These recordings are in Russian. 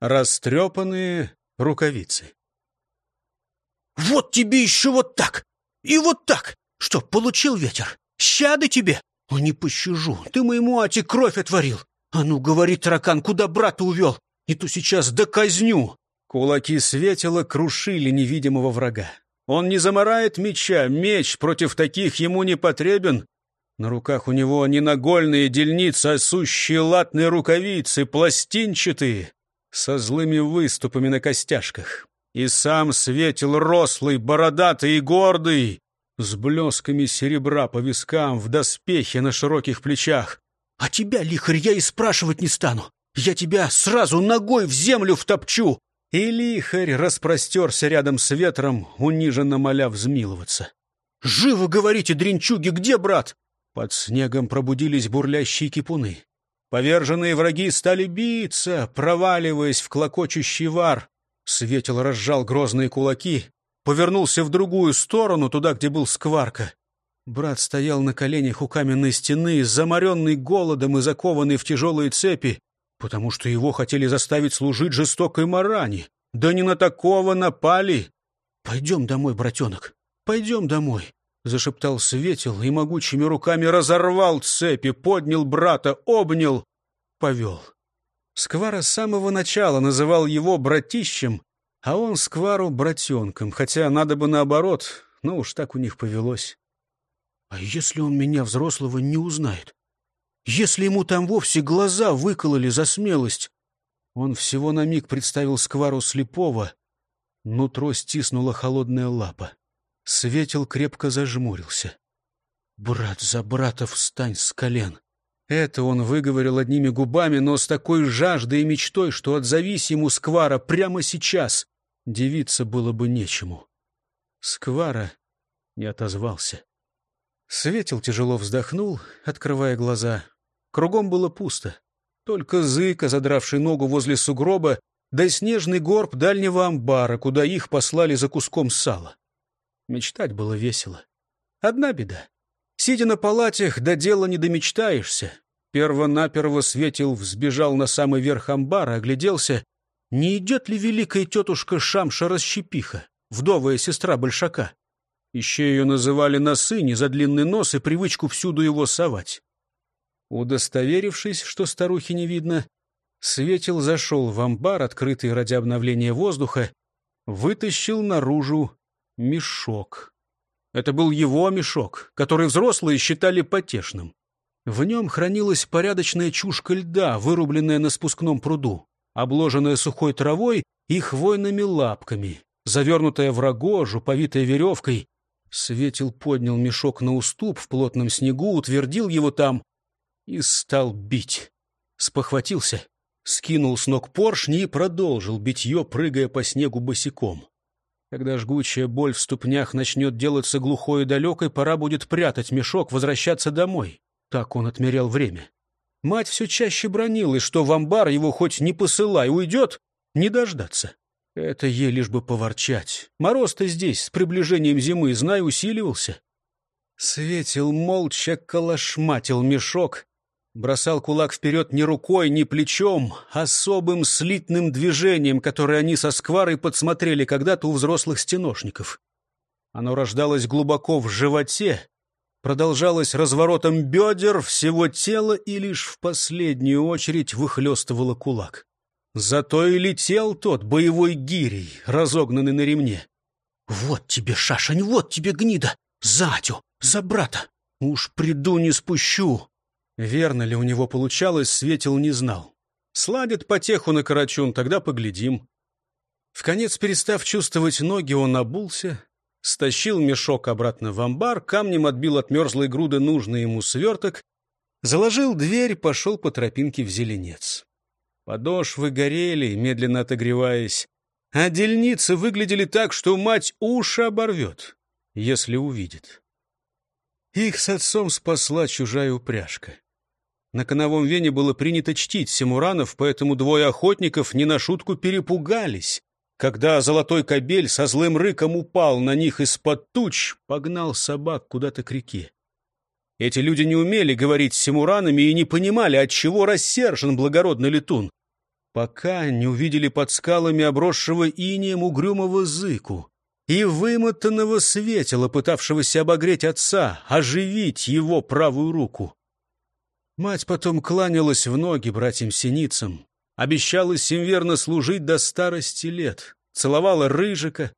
растрепанные рукавицы. «Вот тебе еще вот так! И вот так! Что, получил ветер? Щады тебе? О, не пощажу! Ты моему ате кровь отворил! А ну, говори, таракан, куда брата увел? И то сейчас доказню!» Кулаки светила крушили невидимого врага. Он не заморает меча, меч против таких ему не потребен. На руках у него не нагольные дельницы, а сущие латные рукавицы, пластинчатые, со злыми выступами на костяшках. И сам светил рослый, бородатый и гордый, с блесками серебра по вискам, в доспехе на широких плечах. «А тебя, лихарь, я и спрашивать не стану. Я тебя сразу ногой в землю втопчу!» И лихарь распростерся рядом с ветром, униженно моля взмиловаться. «Живо говорите, дренчуги, где брат?» Под снегом пробудились бурлящие кипуны. Поверженные враги стали биться, проваливаясь в клокочущий вар. Светил разжал грозные кулаки, повернулся в другую сторону, туда, где был скварка. Брат стоял на коленях у каменной стены, заморенный голодом и закованный в тяжелые цепи потому что его хотели заставить служить жестокой маране. Да не на такого напали. «Пойдем домой, братенок, пойдем домой», — зашептал Светил и могучими руками разорвал цепи, поднял брата, обнял, повел. Сквара с самого начала называл его братищем, а он Сквару братенком, хотя надо бы наоборот, но уж так у них повелось. «А если он меня, взрослого, не узнает? Если ему там вовсе глаза выкололи за смелость. Он всего на миг представил сквару слепого. Нутро стиснула холодная лапа. Светил крепко зажмурился. «Брат за брата встань с колен!» Это он выговорил одними губами, но с такой жаждой и мечтой, что отзовись ему Сквара прямо сейчас, девиться было бы нечему. Сквара не отозвался. Светил тяжело вздохнул, открывая глаза. Кругом было пусто. Только зыка, задравший ногу возле сугроба, да снежный горб дальнего амбара, куда их послали за куском сала. Мечтать было весело. Одна беда. Сидя на палатях, до дела не домечтаешься. Перво-наперво светил, взбежал на самый верх амбара, огляделся. Не идет ли великая тетушка Шамша-расщепиха, вдовая сестра Большака? Еще ее называли на сыне за длинный нос и привычку всюду его совать. Удостоверившись, что старухи не видно, Светил зашел в амбар, открытый ради обновления воздуха, вытащил наружу мешок. Это был его мешок, который взрослые считали потешным. В нем хранилась порядочная чушка льда, вырубленная на спускном пруду, обложенная сухой травой и хвойными лапками, завернутая в рогожу, повитая веревкой. Светил поднял мешок на уступ в плотном снегу, утвердил его там и стал бить. Спохватился, скинул с ног поршни и продолжил битье, прыгая по снегу босиком. Когда жгучая боль в ступнях начнет делаться глухой и далекой, пора будет прятать мешок, возвращаться домой. Так он отмерял время. Мать все чаще бронилась, что в амбар его хоть не посылай, уйдет, не дождаться. Это ей лишь бы поворчать. Мороз-то здесь, с приближением зимы, знай, усиливался. Светил молча колошматил мешок, бросал кулак вперед не рукой, не плечом, а особым слитным движением, которое они со скварой подсмотрели когда-то у взрослых стеношников. Оно рождалось глубоко в животе, продолжалось разворотом бедер, всего тела и лишь в последнюю очередь выхлестывало кулак. Зато и летел тот боевой гирей, разогнанный на ремне. «Вот тебе, шашень, вот тебе, гнида! За Атю, за брата! Уж приду, не спущу!» Верно ли у него получалось, Светил не знал. Сладит потеху на Карачун, тогда поглядим. В конец перестав чувствовать ноги, он обулся, стащил мешок обратно в амбар, камнем отбил от мерзлой груды нужный ему сверток, заложил дверь, пошел по тропинке в зеленец. Подошвы горели, медленно отогреваясь, а дельницы выглядели так, что мать уши оборвет, если увидит. Их с отцом спасла чужая упряжка. На коновом вене было принято чтить Симуранов, поэтому двое охотников не на шутку перепугались. Когда золотой кобель со злым рыком упал на них из-под туч, погнал собак куда-то к реке. Эти люди не умели говорить с Симуранами и не понимали, от чего рассержен благородный летун. пока не увидели под скалами обросшего инеем угрюмого зыку и вымотанного светила, пытавшегося обогреть отца, оживить его правую руку. Мать потом кланялась в ноги братьям-синицам, обещалась им верно служить до старости лет, целовала рыжика,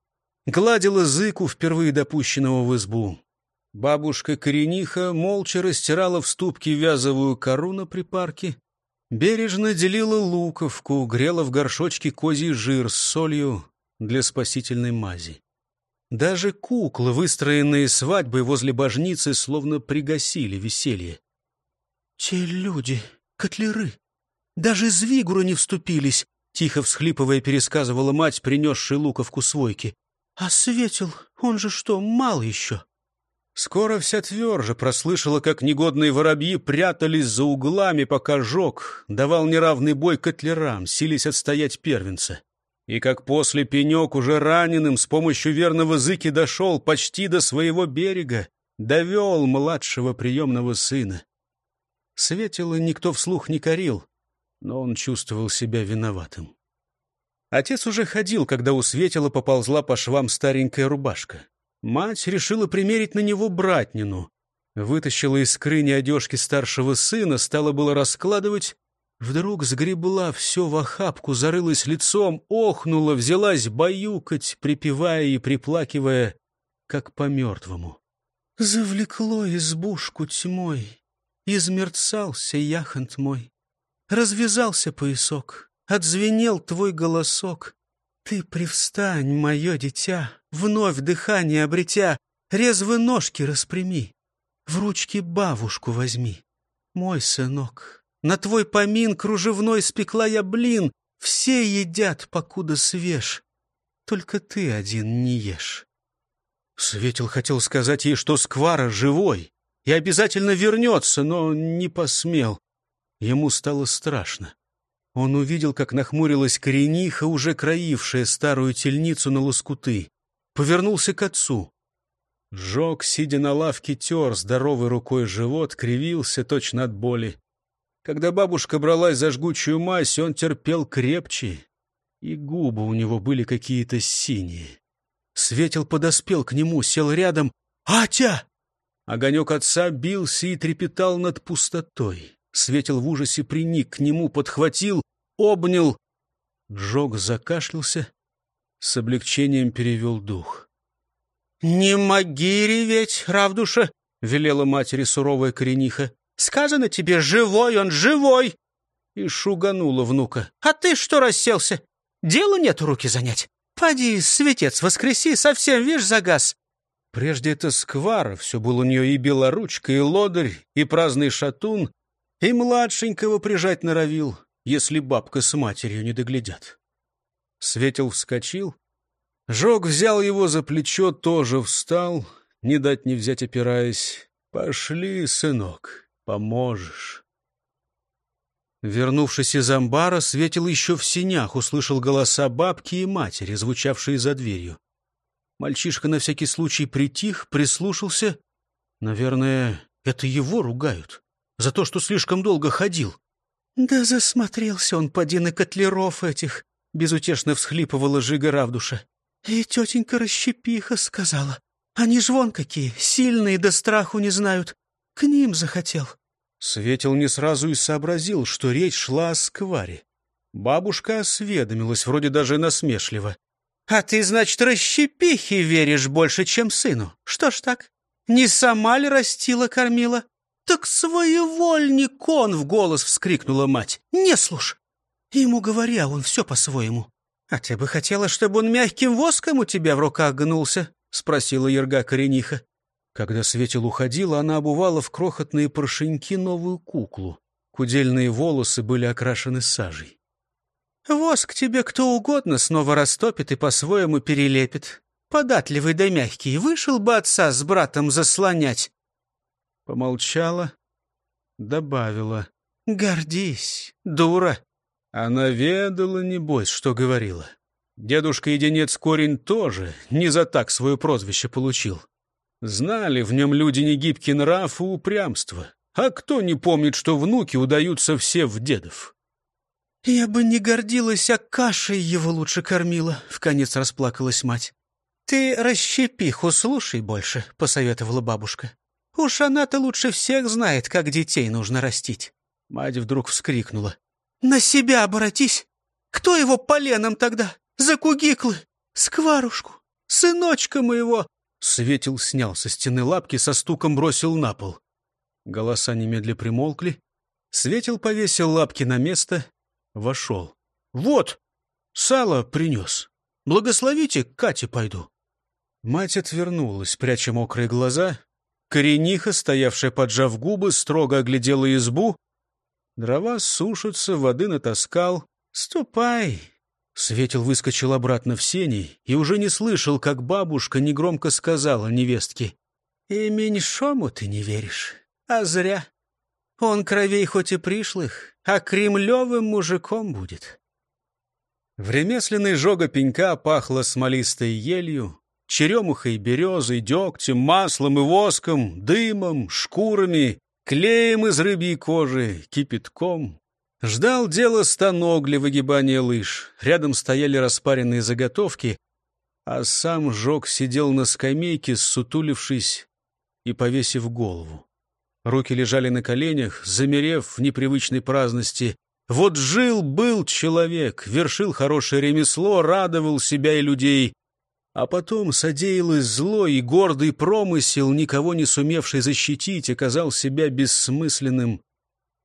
гладила зыку, впервые допущенного в избу. Бабушка Корениха молча растирала в ступке вязовую кору на припарке, бережно делила луковку, грела в горшочке козий жир с солью для спасительной мази. Даже куклы, выстроенные свадьбой возле божницы, словно пригасили веселье. «Те люди, котлеры, даже звигуры не вступились», — тихо всхлипывая пересказывала мать, принесшая луковку свойки. «А Светил, он же что, мал еще?» Скоро вся тверже прослышала, как негодные воробьи прятались за углами, пока жог давал неравный бой котлерам, сились отстоять первенца. И как после пенек уже раненым с помощью верного зыки дошел почти до своего берега, довел младшего приемного сына. Светило никто вслух не корил, но он чувствовал себя виноватым. Отец уже ходил, когда у Светила поползла по швам старенькая рубашка. Мать решила примерить на него братнину. Вытащила из скрыни одежки старшего сына, стала было раскладывать. Вдруг сгребла все в охапку, зарылась лицом, охнула, взялась баюкать, припевая и приплакивая, как по мертвому. Завлекло избушку тьмой, Измерцался яхонт мой, Развязался поясок, Отзвенел твой голосок. Ты привстань, мое дитя, Вновь дыхание обретя, Резвы ножки распрями, В ручки бабушку возьми. Мой сынок, на твой помин Кружевной спекла я блин, Все едят, покуда свеж, Только ты один не ешь. Светил хотел сказать ей, что Сквара живой, и обязательно вернется, но не посмел. Ему стало страшно. Он увидел, как нахмурилась корениха, уже краившая старую тельницу на лоскуты. Повернулся к отцу. Жог, сидя на лавке, тер здоровой рукой живот, кривился точно от боли. Когда бабушка бралась за жгучую мазь, он терпел крепче, и губы у него были какие-то синие. Светил подоспел к нему, сел рядом. «Атя!» Огонек отца бился и трепетал над пустотой. Светил в ужасе приник к нему, подхватил, обнял. Джог закашлялся, с облегчением перевел дух. — Не моги реветь, Равдуша, — велела матери суровая корениха. — Сказано тебе, живой он, живой! И шуганула внука. — А ты что расселся? Дела нет руки занять. Поди, светец, воскреси, совсем, вишь, загас. Прежде это сквара, все было у нее и белоручка, и лодырь, и праздный шатун, и младшенького прижать норовил, если бабка с матерью не доглядят. Светил вскочил. Жог взял его за плечо, тоже встал, не дать не взять опираясь. «Пошли, сынок, поможешь». Вернувшись из амбара, Светил еще в синях услышал голоса бабки и матери, звучавшие за дверью. Мальчишка на всякий случай притих, прислушался. Наверное, это его ругают за то, что слишком долго ходил. «Да засмотрелся он, поди на котлеров этих!» — безутешно всхлипывала Жига Равдуша. «И тетенька Расщепиха сказала. Они ж вон какие, сильные, да страху не знают. К ним захотел». Светил не сразу и сообразил, что речь шла о скваре. Бабушка осведомилась, вроде даже насмешливо. «А ты, значит, расщепихе веришь больше, чем сыну? Что ж так? Не сама ли растила, кормила?» «Так своевольник он!» — в голос вскрикнула мать. «Не слушай! Ему говоря, он все по-своему. А ты бы хотела, чтобы он мягким воском у тебя в руках гнулся?» — спросила Ерга Корениха. Когда Светил уходила, она обувала в крохотные поршеньки новую куклу. Кудельные волосы были окрашены сажей. Воск тебе кто угодно снова растопит и по-своему перелепит. Податливый да мягкий, вышел бы отца с братом заслонять. Помолчала, добавила. Гордись, дура. Она ведала, небось, что говорила. Дедушка-единец Корень тоже не за так свое прозвище получил. Знали в нем люди негибкий нрав и упрямство. А кто не помнит, что внуки удаются все в дедов? «Я бы не гордилась, а кашей его лучше кормила», — вконец расплакалась мать. «Ты расщепиху слушай больше», — посоветовала бабушка. «Уж она-то лучше всех знает, как детей нужно растить». Мать вдруг вскрикнула. «На себя обратись! Кто его поленом тогда? За кугиклы? Скварушку? Сыночка моего!» Светил снял со стены лапки, со стуком бросил на пол. Голоса немедля примолкли. Светил повесил лапки на место, вошел. «Вот, сало принес. Благословите, Кате пойду». Мать отвернулась, пряча мокрые глаза. Корениха, стоявшая поджав губы, строго оглядела избу. Дрова сушатся, воды натаскал. «Ступай!» Светил выскочил обратно в сени и уже не слышал, как бабушка негромко сказала невестке. «И меньшому ты не веришь, а зря. Он кровей хоть и пришлых, а кремлевым мужиком будет». В ремесленной жога пенька пахло смолистой елью, черемухой, березой, дегтем, маслом и воском, дымом, шкурами, клеем из рыбьей кожи, кипятком. Ждал дело станок для выгибания лыж. Рядом стояли распаренные заготовки, а сам Жог сидел на скамейке, сутулившись и повесив голову. Руки лежали на коленях, замерев в непривычной праздности. Вот жил-был человек, вершил хорошее ремесло, радовал себя и людей. А потом содеялось зло, и гордый промысел, никого не сумевший защитить, оказал себя бессмысленным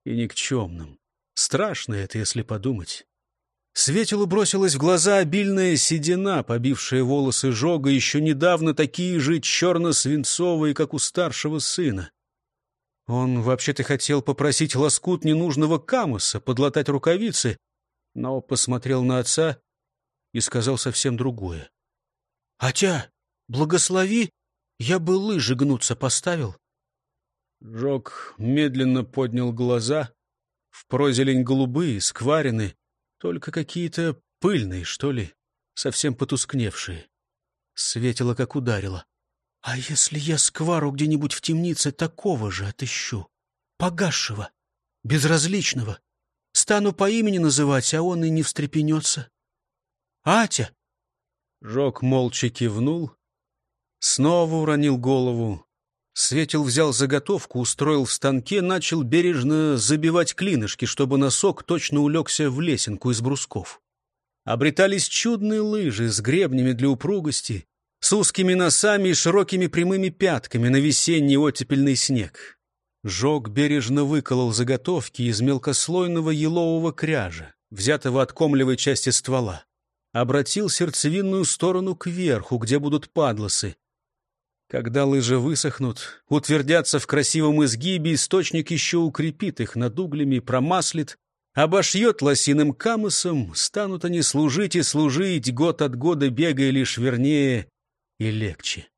и никчемным. Страшно это, если подумать. Светилу бросилась в глаза обильная седина, побившая волосы жога, еще недавно такие же черно-свинцовые, как у старшего сына. Он вообще-то хотел попросить лоскут ненужного камуса, подлатать рукавицы, но посмотрел на отца и сказал совсем другое. — Атя, благослови, я бы лыжи гнуться поставил. Жог медленно поднял глаза — в прозелень голубые, скварены, только какие-то пыльные, что ли, совсем потускневшие. Светило, как ударило. А если я сквару где-нибудь в темнице такого же отыщу? Погасшего, безразличного. Стану по имени называть, а он и не встрепенется. Атя! Жок молча кивнул, снова уронил голову, Светил взял заготовку, устроил в станке, начал бережно забивать клинышки, чтобы носок точно улегся в лесенку из брусков. Обретались чудные лыжи с гребнями для упругости, с узкими носами и широкими прямыми пятками на весенний оттепельный снег. Жог бережно выколол заготовки из мелкослойного елового кряжа, взятого от комлевой части ствола. Обратил сердцевинную сторону кверху, где будут падлосы, когда лыжи высохнут, утвердятся в красивом изгибе, источник еще укрепит их над углями, промаслит, обошьет лосиным камысом, станут они служить и служить, год от года бегая лишь вернее и легче.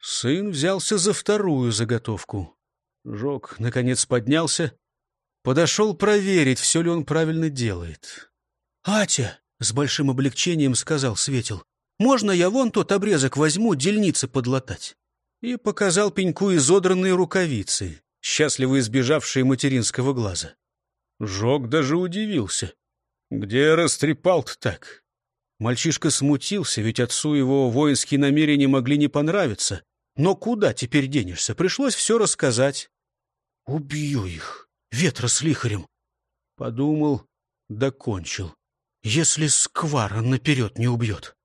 Сын взялся за вторую заготовку. Жог, наконец, поднялся, подошел проверить, все ли он правильно делает. — Атя! — с большим облегчением сказал Светил. Можно я вон тот обрезок возьму, дельницы подлатать?» И показал пеньку изодранные рукавицы, счастливо избежавшие материнского глаза. Жог даже удивился. «Где растрепал-то так?» Мальчишка смутился, ведь отцу его воинские намерения могли не понравиться. Но куда теперь денешься? Пришлось все рассказать. «Убью их, ветра с лихарем!» Подумал, докончил. «Если сквара наперед не убьет!»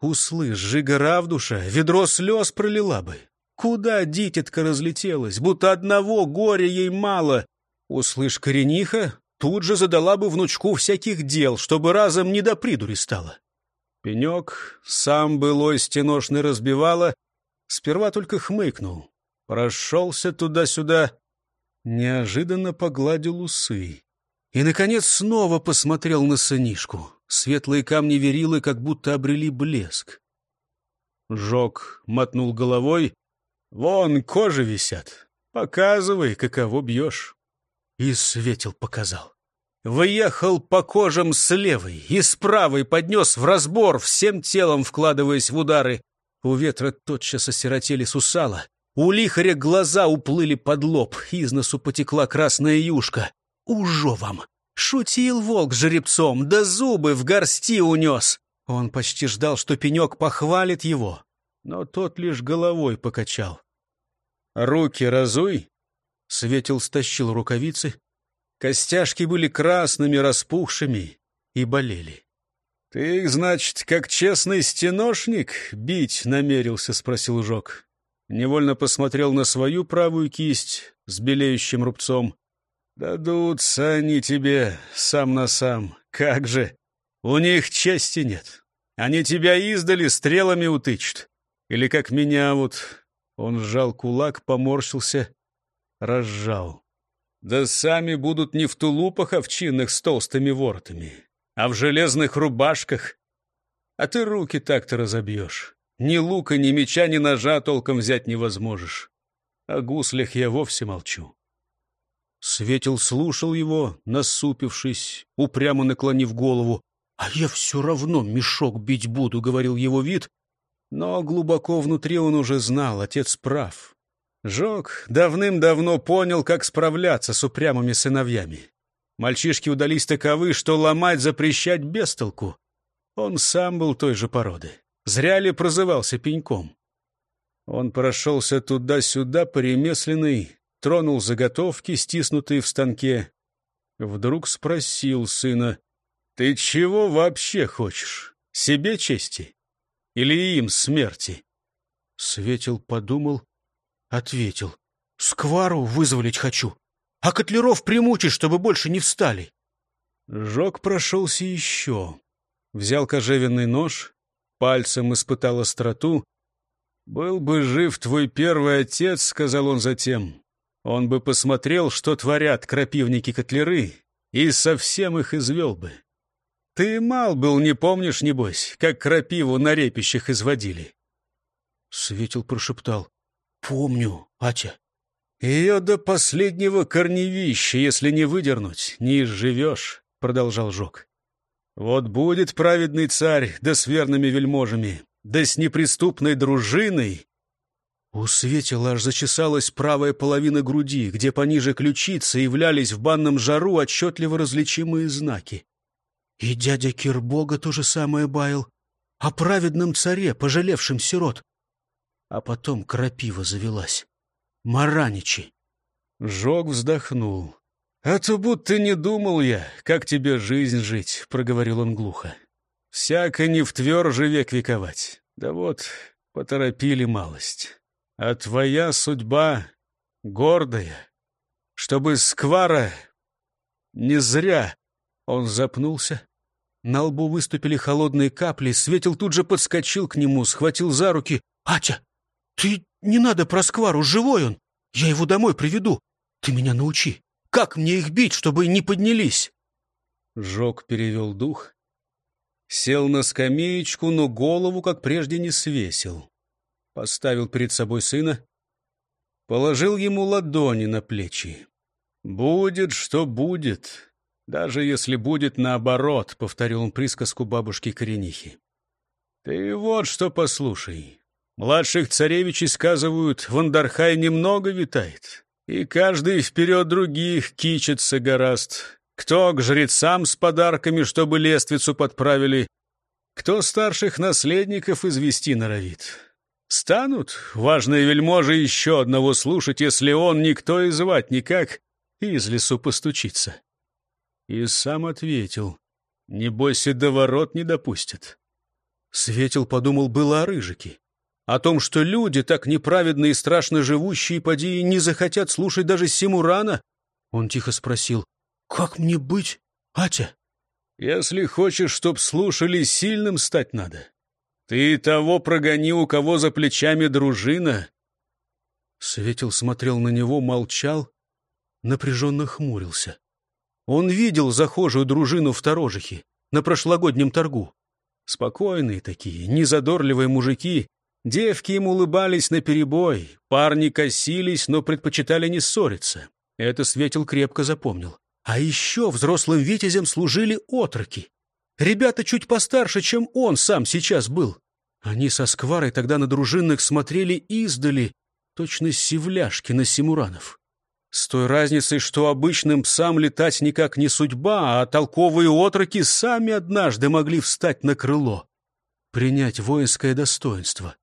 Услышь, Жига Равдуша, ведро слез пролила бы. Куда дитятка разлетелась, будто одного горя ей мало. Услышь, корениха, тут же задала бы внучку всяких дел, чтобы разом не до придури стало. Пенек сам былой стеношный разбивала, сперва только хмыкнул, прошелся туда-сюда, неожиданно погладил усы и, наконец, снова посмотрел на сынишку. Светлые камни верилы как будто обрели блеск. Жок мотнул головой. «Вон кожи висят. Показывай, каково бьешь». И светил показал. Выехал по кожам с левой и с правой поднес в разбор, всем телом вкладываясь в удары. У ветра тотчас осиротели сусала. У лихаря глаза уплыли под лоб, из носу потекла красная юшка. «Ужо вам! Шутил волк с жеребцом, да зубы в горсти унес. Он почти ждал, что пенек похвалит его, но тот лишь головой покачал. «Руки разуй!» Светил стащил рукавицы. Костяшки были красными, распухшими и болели. — Ты их, значит, как честный стеношник бить намерился? — спросил Жок. Невольно посмотрел на свою правую кисть с белеющим рубцом. — Дадутся они тебе сам на сам. Как же! У них чести нет. Они тебя издали стрелами утычут. Или как меня вот... Он сжал кулак, поморщился, разжал. Да сами будут не в тулупах овчинных с толстыми воротами, а в железных рубашках. А ты руки так-то разобьешь. Ни лука, ни меча, ни ножа толком взять не возможешь. О гуслях я вовсе молчу. Светил слушал его, насупившись, упрямо наклонив голову. «А я все равно мешок бить буду», — говорил его вид. Но глубоко внутри он уже знал, отец прав. Жок давным-давно понял, как справляться с упрямыми сыновьями. Мальчишки удались таковы, что ломать запрещать без толку. Он сам был той же породы. Зря ли прозывался пеньком? Он прошелся туда-сюда по ремесленной, тронул заготовки, стиснутые в станке. Вдруг спросил сына, «Ты чего вообще хочешь? Себе чести? Или им смерти?» Светил подумал, ответил. «Сквару вызволить хочу, а котлеров примучить, чтобы больше не встали». Жог прошелся еще. Взял кожевенный нож, пальцем испытал остроту. «Был бы жив твой первый отец», — сказал он затем, — «он бы посмотрел, что творят крапивники-котлеры, и совсем их извел бы. Ты мал был, не помнишь, небось, как крапиву на репищах изводили?» Светил прошептал. «Помню, Атя». «Ее до последнего корневища, если не выдернуть, не изживешь», — продолжал Жок. «Вот будет праведный царь, да с верными вельможами, да с неприступной дружиной». У Светила аж зачесалась правая половина груди, где пониже ключицы являлись в банном жару отчетливо различимые знаки. И дядя Кирбога то же самое баял, о праведном царе, пожалевшем сирот. А потом крапива завелась. Мараничи. Жог вздохнул. «А то будто не думал я, как тебе жизнь жить», — проговорил он глухо. «Всяко не в тверже век вековать. Да вот, поторопили малость. А твоя судьба гордая, чтобы сквара не зря...» Он запнулся. На лбу выступили холодные капли, Светил тут же подскочил к нему, схватил за руки. «Атя, «Ты не надо про сквару, живой он! Я его домой приведу! Ты меня научи! Как мне их бить, чтобы не поднялись?» Жок перевел дух, сел на скамеечку, но голову, как прежде, не свесил. Поставил перед собой сына, положил ему ладони на плечи. «Будет, что будет, даже если будет наоборот», — повторил он присказку бабушки Коренихи. «Ты вот что послушай. Младших царевичей, сказывают, в Андархай немного витает, и каждый вперед других кичится гораст. Кто к жрецам с подарками, чтобы лествицу подправили, кто старших наследников извести норовит. Станут важные вельможи еще одного слушать, если он никто и звать никак из лесу постучится. И сам ответил, небось и до ворот не допустят. Светил подумал было о рыжике о том, что люди, так неправедно и страшно живущие, поди, не захотят слушать даже Симурана? Он тихо спросил, «Как мне быть, Атя?» «Если хочешь, чтоб слушали, сильным стать надо. Ты того прогони, у кого за плечами дружина». Светил смотрел на него, молчал, напряженно хмурился. Он видел захожую дружину в Торожихе на прошлогоднем торгу. Спокойные такие, незадорливые мужики, Девки им улыбались наперебой, парни косились, но предпочитали не ссориться. Это Светил крепко запомнил. А еще взрослым витязям служили отроки. Ребята чуть постарше, чем он сам сейчас был. Они со скварой тогда на дружинных смотрели издали, точно севляшки на симуранов. С той разницей, что обычным псам летать никак не судьба, а толковые отроки сами однажды могли встать на крыло, принять воинское достоинство.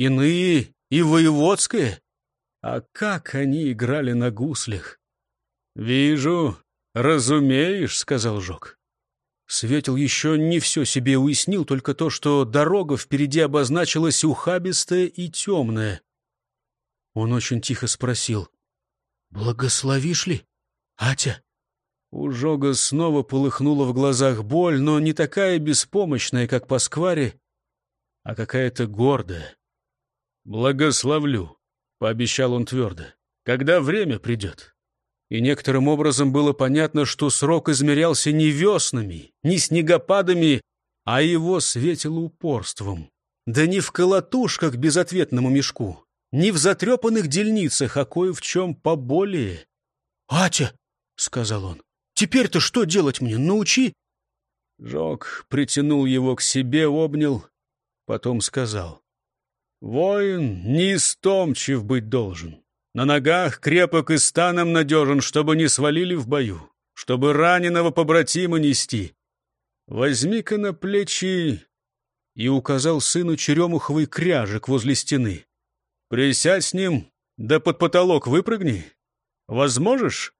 Иные и воеводское. А как они играли на гуслях! — Вижу, разумеешь, — сказал Жок. Светил еще не все себе уяснил, только то, что дорога впереди обозначилась ухабистая и темная. Он очень тихо спросил. «Благословишь ли, Атя?» У Жога снова полыхнула в глазах боль, но не такая беспомощная, как по скваре, а какая-то гордая. «Благословлю», — пообещал он твердо, — «когда время придет». И некоторым образом было понятно, что срок измерялся не веснами, не снегопадами, а его светило упорством. Да не в колотушках безответному мешку, не в затрепанных дельницах, а кое в чем поболее. — Атя, — сказал он, — теперь-то что делать мне, научи? Жок притянул его к себе, обнял, потом сказал. — Воин не истомчив быть должен. На ногах крепок и станом надежен, чтобы не свалили в бою, чтобы раненого побратима нести. Возьми-ка на плечи и указал сыну черемуховый кряжик возле стены. Присядь с ним, да под потолок выпрыгни. Возможешь?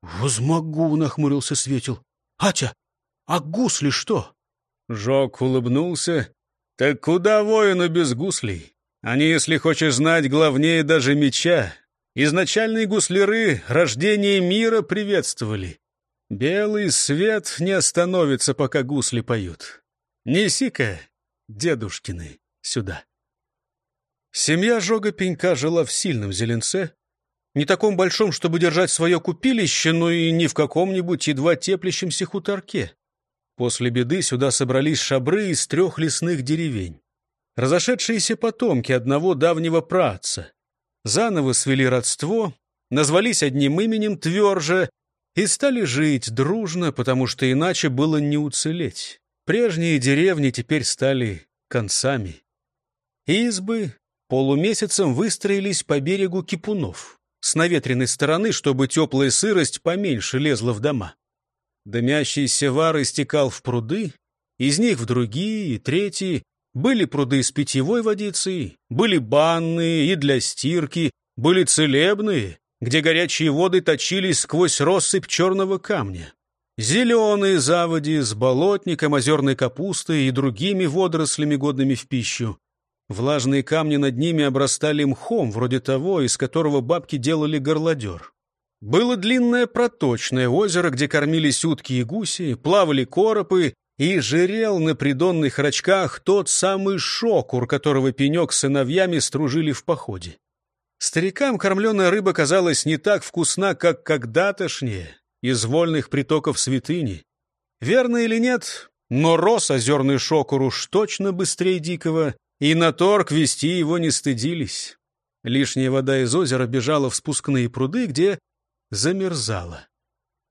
— Возмогу, — нахмурился Светил. — Атя, а гусли что? Жок улыбнулся. — Так куда воину без гуслей? Они, если хочешь знать, главнее даже меча. Изначальные гусляры рождение мира приветствовали. Белый свет не остановится, пока гусли поют. Неси-ка, дедушкины, сюда. Семья Жога Пенька жила в сильном зеленце, не таком большом, чтобы держать свое купилище, но и не в каком-нибудь едва теплящемся хуторке. После беды сюда собрались шабры из трех лесных деревень. Разошедшиеся потомки одного давнего праца. Заново свели родство, назвались одним именем тверже и стали жить дружно, потому что иначе было не уцелеть. Прежние деревни теперь стали концами. Избы, полумесяцем выстроились по берегу кипунов, с наветренной стороны, чтобы теплая сырость поменьше лезла в дома. Дымящийся вар истекал в пруды, из них в другие и третьи. Были пруды с питьевой водицей, были банные и для стирки, были целебные, где горячие воды точились сквозь россыпь черного камня. Зеленые заводи с болотником, озерной капустой и другими водорослями, годными в пищу. Влажные камни над ними обрастали мхом, вроде того, из которого бабки делали горлодер. Было длинное проточное озеро, где кормились утки и гуси, плавали коропы, и жирел на придонных рачках тот самый шокур, которого пенек с сыновьями стружили в походе. Старикам кормленная рыба казалась не так вкусна, как когда-тошнее, из вольных притоков святыни. Верно или нет, но рос озерный шокур уж точно быстрее дикого — и на торг вести его не стыдились. Лишняя вода из озера бежала в спускные пруды, где замерзала.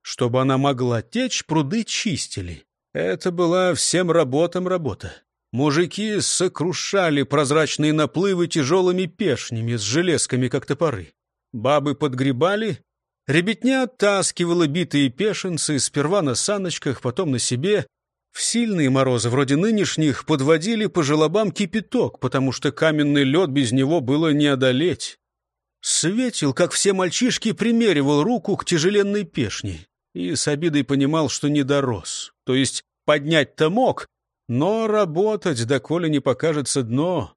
Чтобы она могла течь, пруды чистили. Это была всем работам работа. Мужики сокрушали прозрачные наплывы тяжелыми пешнями с железками, как топоры. Бабы подгребали, ребятня оттаскивала битые пешенцы сперва на саночках, потом на себе, в сильные морозы, вроде нынешних, подводили по желобам кипяток, потому что каменный лед без него было не одолеть. Светил, как все мальчишки, примеривал руку к тяжеленной пешне и с обидой понимал, что не дорос. То есть поднять-то мог, но работать, доколе не покажется дно.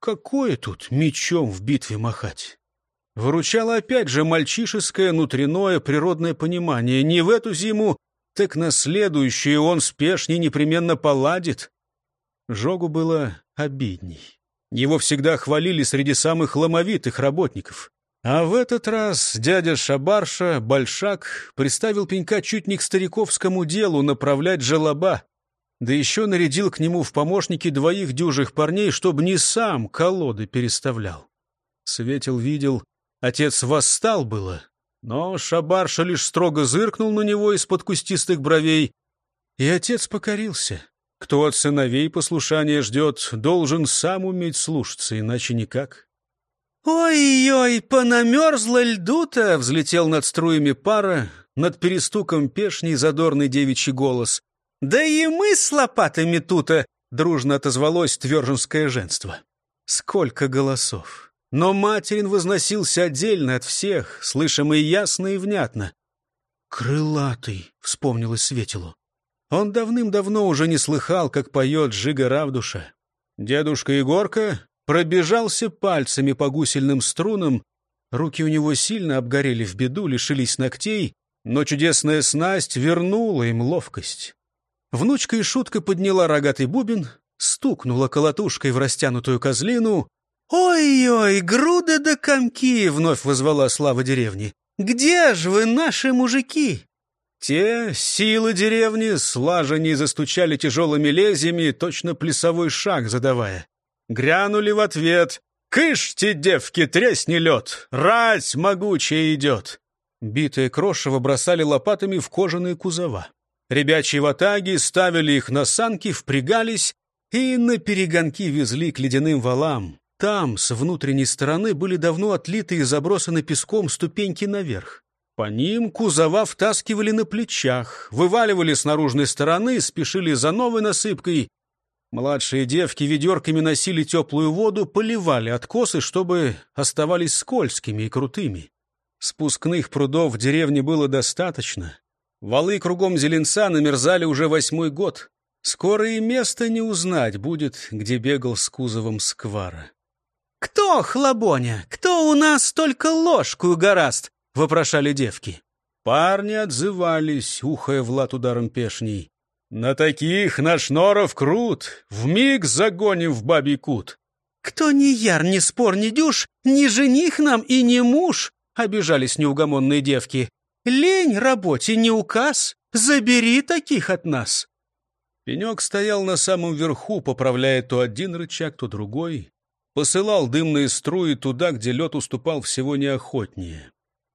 Какое тут мечом в битве махать? Выручало опять же мальчишеское внутреннее природное понимание. Не в эту зиму, так на следующее он спешней непременно поладит. Жогу было обидней. Его всегда хвалили среди самых ломовитых работников. А в этот раз дядя Шабарша, Большак, приставил пенька чуть не к стариковскому делу направлять желоба, да еще нарядил к нему в помощники двоих дюжих парней, чтобы не сам колоды переставлял. Светил видел, отец восстал было, но Шабарша лишь строго зыркнул на него из-под кустистых бровей, и отец покорился. Кто от сыновей послушания ждет, должен сам уметь слушаться, иначе никак. «Ой-ой, понамерзло льду-то!» — взлетел над струями пара, над перестуком пешней задорный девичий голос. «Да и мы с лопатами тута!» — дружно отозвалось тверженское женство. Сколько голосов! Но материн возносился отдельно от всех, слышимый ясно и внятно. «Крылатый!» — вспомнилось Светилу. Он давным-давно уже не слыхал, как поет Жига Равдуша. Дедушка Егорка пробежался пальцами по гусельным струнам. Руки у него сильно обгорели в беду, лишились ногтей, но чудесная снасть вернула им ловкость. Внучка и шутка подняла рогатый бубен, стукнула колотушкой в растянутую козлину. «Ой-ой, груды да комки!» — вновь возвала слава деревни. «Где же вы, наши мужики?» Те силы деревни слаженней застучали тяжелыми лезвиями, точно плясовой шаг задавая. Грянули в ответ «Кышьте, девки, тресни лед! Рать могучая идет!» Битые крошево бросали лопатами в кожаные кузова. Ребячьи ватаги ставили их на санки, впрягались и на перегонки везли к ледяным валам. Там, с внутренней стороны, были давно отлиты и забросаны песком ступеньки наверх. По ним кузова втаскивали на плечах, вываливали с наружной стороны, спешили за новой насыпкой. Младшие девки ведерками носили теплую воду, поливали откосы, чтобы оставались скользкими и крутыми. Спускных прудов в деревне было достаточно. Валы кругом зеленца намерзали уже восьмой год. Скоро и место не узнать будет, где бегал с кузовом сквара. «Кто, хлобоня, кто у нас только ложку гораст?» — вопрошали девки. Парни отзывались, ухая в лад ударом пешней. «На таких наш норов крут, вмиг загоним в бабий кут». «Кто ни яр, ни спор, ни дюш, ни жених нам и ни муж!» — обижались неугомонные девки. «Лень работе, не указ, забери таких от нас!» Пенек стоял на самом верху, поправляя то один рычаг, то другой. Посылал дымные струи туда, где лед уступал всего неохотнее.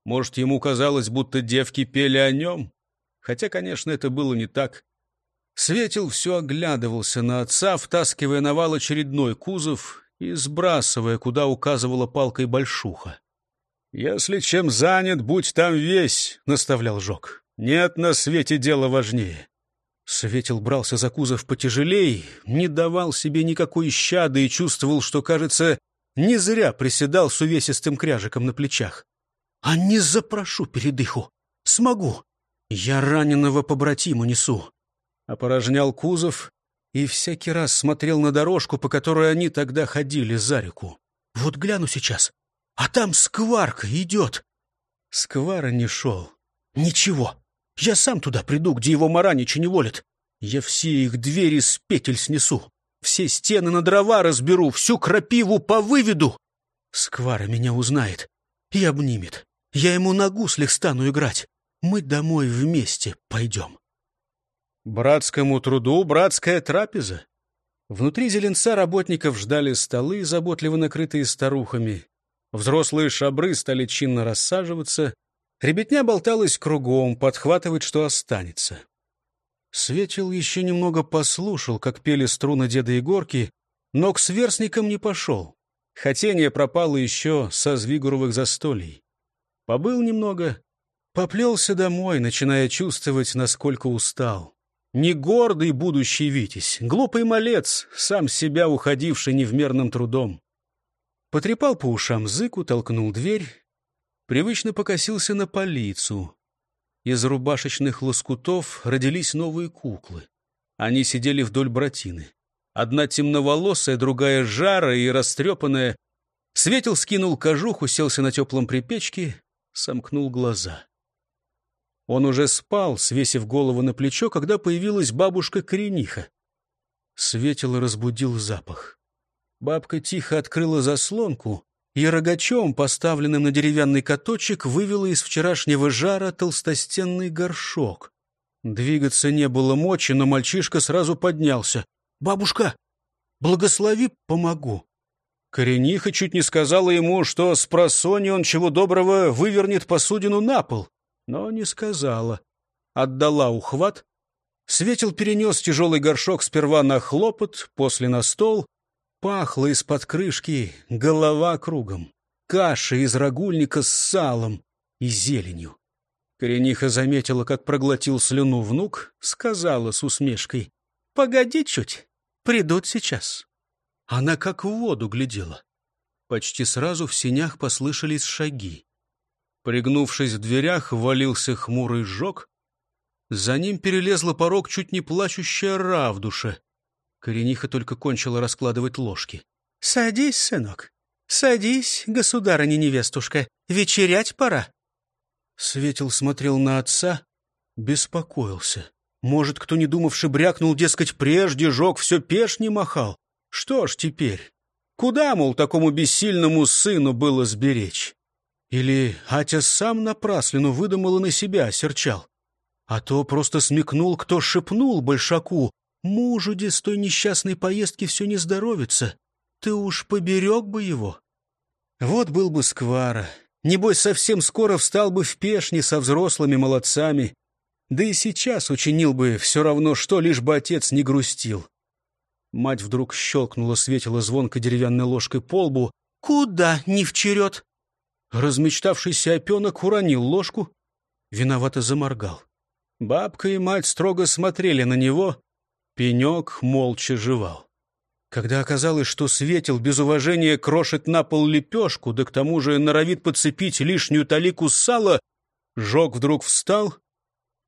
Может, ему казалось, будто девки пели о нем? Хотя, конечно, это было не так. Светил все оглядывался на отца, втаскивая на вал очередной кузов и сбрасывая, куда указывала палкой большуха. «Если чем занят, будь там весь», — наставлял Жок. «Нет на свете дела важнее». Светил брался за кузов потяжелей, не давал себе никакой щады и чувствовал, что, кажется, не зря приседал с увесистым кряжиком на плечах. А не запрошу передыху. Смогу. Я раненого побратиму несу. Опорожнял кузов и всякий раз смотрел на дорожку, по которой они тогда ходили за реку. Вот гляну сейчас, а там скварка идет. Сквара не шел. Ничего, я сам туда приду, где его Маранича не волит. Я все их двери с петель снесу, все стены на дрова разберу, всю крапиву повыведу. Сквара меня узнает и обнимет. Я ему на гуслях стану играть. Мы домой вместе пойдем. Братскому труду братская трапеза. Внутри зеленца работников ждали столы, заботливо накрытые старухами. Взрослые шабры стали чинно рассаживаться. Ребятня болталась кругом, подхватывать, что останется. Светил еще немного послушал, как пели струны деда Егорки, но к сверстникам не пошел. Хотение пропало еще со Звигуровых застолий. Побыл немного, поплелся домой, начиная чувствовать, насколько устал. Не гордый будущий Витязь, глупый малец, сам себя уходивший невмерным трудом. Потрепал по ушам зыку, толкнул дверь, привычно покосился на полицу. Из рубашечных лоскутов родились новые куклы. Они сидели вдоль братины. Одна темноволосая, другая жара и растрепанная. Светил скинул кожух, уселся на теплом припечке, сомкнул глаза. Он уже спал, свесив голову на плечо, когда появилась бабушка-корениха. Светило разбудил запах. Бабка тихо открыла заслонку и рогачом, поставленным на деревянный каточек, вывела из вчерашнего жара толстостенный горшок. Двигаться не было мочи, но мальчишка сразу поднялся. «Бабушка, благослови, помогу». Корениха чуть не сказала ему, что с просони он чего доброго вывернет посудину на пол, но не сказала. Отдала ухват. Светил перенес тяжелый горшок сперва на хлопот, после на стол. Пахло из-под крышки, голова кругом. каша из рагульника с салом и зеленью. Корениха заметила, как проглотил слюну внук, сказала с усмешкой. — Погоди чуть, придут сейчас. Она как в воду глядела. Почти сразу в синях послышались шаги. Пригнувшись в дверях, валился хмурый жог. За ним перелезла порог чуть не плачущая Равдуша. Корениха только кончила раскладывать ложки. — Садись, сынок, садись, государыня-невестушка, вечерять пора. Светил смотрел на отца, беспокоился. Может, кто не думавший брякнул, дескать, прежде жег, все пеш не махал. Что ж теперь? Куда, мол, такому бессильному сыну было сберечь? Или Атя сам напраслину выдумал и на себя осерчал? А то просто смекнул, кто шепнул большаку. Мужу, де с той несчастной поездки все не здоровится. Ты уж поберег бы его. Вот был бы сквара. Небось, совсем скоро встал бы в пешне со взрослыми молодцами. Да и сейчас учинил бы все равно, что лишь бы отец не грустил. Мать вдруг щелкнула, светила звонко деревянной ложкой по лбу. «Куда не вчерет?» Размечтавшийся опенок уронил ложку, виновато заморгал. Бабка и мать строго смотрели на него, пенек молча жевал. Когда оказалось, что Светил без уважения крошит на пол лепешку, да к тому же норовит подцепить лишнюю талику сала, Жог вдруг встал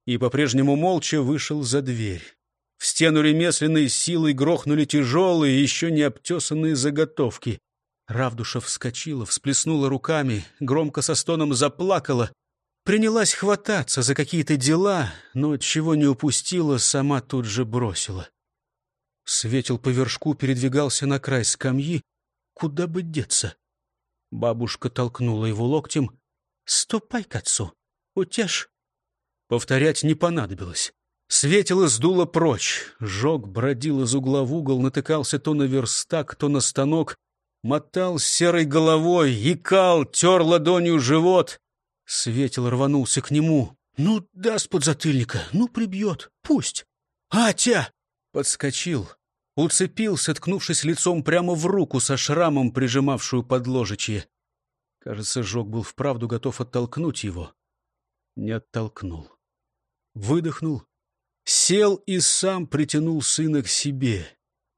и по-прежнему молча вышел за дверь. В стену ремесленной силой грохнули тяжелые, еще не обтесанные заготовки. Равдуша вскочила, всплеснула руками, громко со стоном заплакала, принялась хвататься за какие-то дела, но чего не упустила, сама тут же бросила. Светил по вершку передвигался на край скамьи. Куда бы деться? Бабушка толкнула его локтем. «Ступай к отцу, утешь». Повторять не понадобилось. Светило сдуло прочь. Жог бродил из угла в угол, натыкался то на верстак, то на станок. Мотал серой головой, икал, тер ладонью живот. Светил рванулся к нему. «Ну, даст подзатыльника, ну, прибьет, пусть». «Атя!» Подскочил, уцепился, ткнувшись лицом прямо в руку со шрамом, прижимавшую подложечье. Кажется, Жог был вправду готов оттолкнуть его. Не оттолкнул. Выдохнул, сел и сам притянул сына к себе.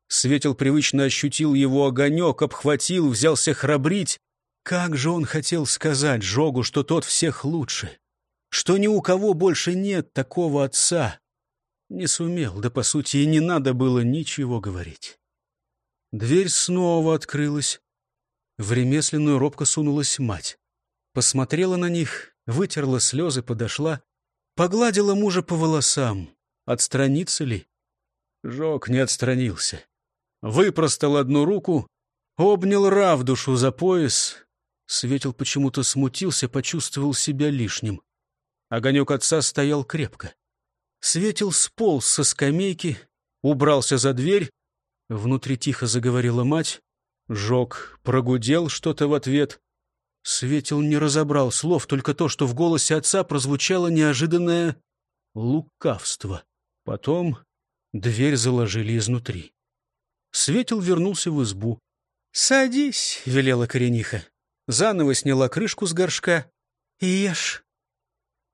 Светил привычно ощутил его огонек, обхватил, взялся храбрить. Как же он хотел сказать Жогу, что тот всех лучше, что ни у кого больше нет такого отца, не сумел, да, по сути, и не надо было ничего говорить. Дверь снова открылась. В ремесленную робко сунулась мать. Посмотрела на них, вытерла слезы, подошла, погладила мужа по волосам. Отстраниться ли? Жок не отстранился. Выпростал одну руку, обнял Равдушу за пояс. Светил почему-то смутился, почувствовал себя лишним. Огонек отца стоял крепко. Светил сполз со скамейки, убрался за дверь. Внутри тихо заговорила мать. Жог прогудел что-то в ответ. Светил не разобрал слов, только то, что в голосе отца прозвучало неожиданное лукавство. Потом дверь заложили изнутри. Светил вернулся в избу. «Садись», — велела корениха. Заново сняла крышку с горшка. «Ешь».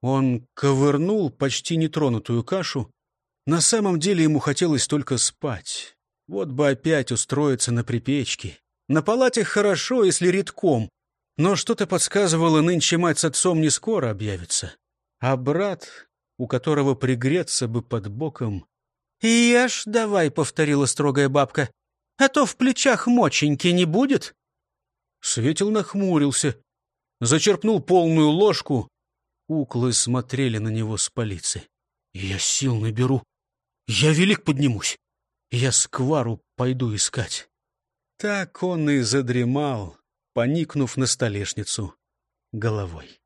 Он ковырнул почти нетронутую кашу. На самом деле ему хотелось только спать. Вот бы опять устроиться на припечке. На палате хорошо, если редком. Но что-то подсказывало, нынче мать с отцом не скоро объявится. А брат, у которого пригреться бы под боком... «Ешь давай», — повторила строгая бабка, — «а то в плечах моченьки не будет». Светил нахмурился, зачерпнул полную ложку, Куклы смотрели на него с полиции. «Я сил наберу. Я велик поднимусь. Я сквару пойду искать». Так он и задремал, поникнув на столешницу головой.